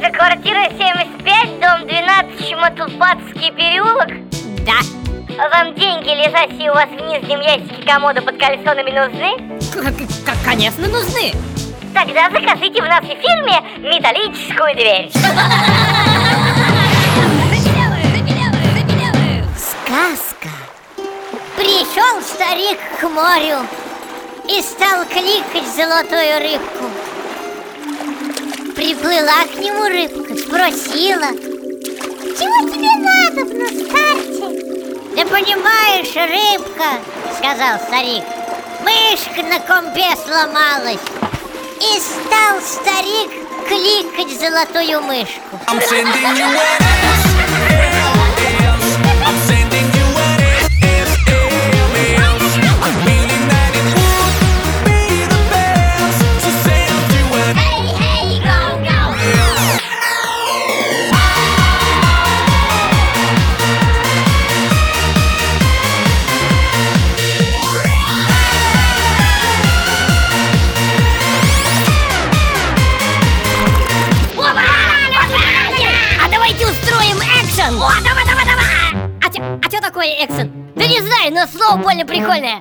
это квартира 75, дом 12, Шматулпатский переулок? Да. А вам деньги, лежащие у вас в нижнем ящике комода под колесонами нужны? К -к Конечно, нужны. Тогда закажите в нашей фирме металлическую дверь. Сказка. Пришел старик к морю и стал кликать золотую рыбку. Приплыла к нему рыбка, спросила, чего тебе надо на старте? Да понимаешь, рыбка, сказал старик, мышка на компе сломалась. И стал старик кликать золотую мышку. Давайте устроим экшен! О, давай, давай, давай! А чё, а чё такое экшен? Да не знаю, но слово больно прикольное.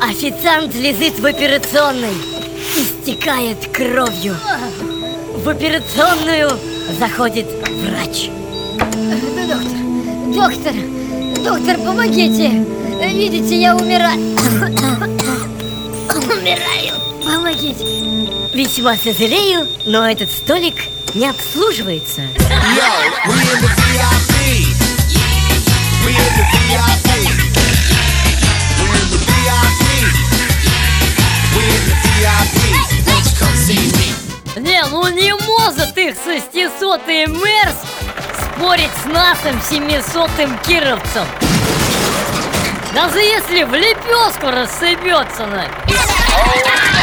Официант лежит в операционной, истекает кровью. В операционную заходит врач. Доктор, доктор, доктор, помогите! Видите, я умираю. Умираю. Помогите. Весьма сожалею, но этот столик не обслуживается. Не, ну не может их шестисотый Мерс спорить с нашим семисотым кировцем. Даже если в лепешку рассыпется на. Oh,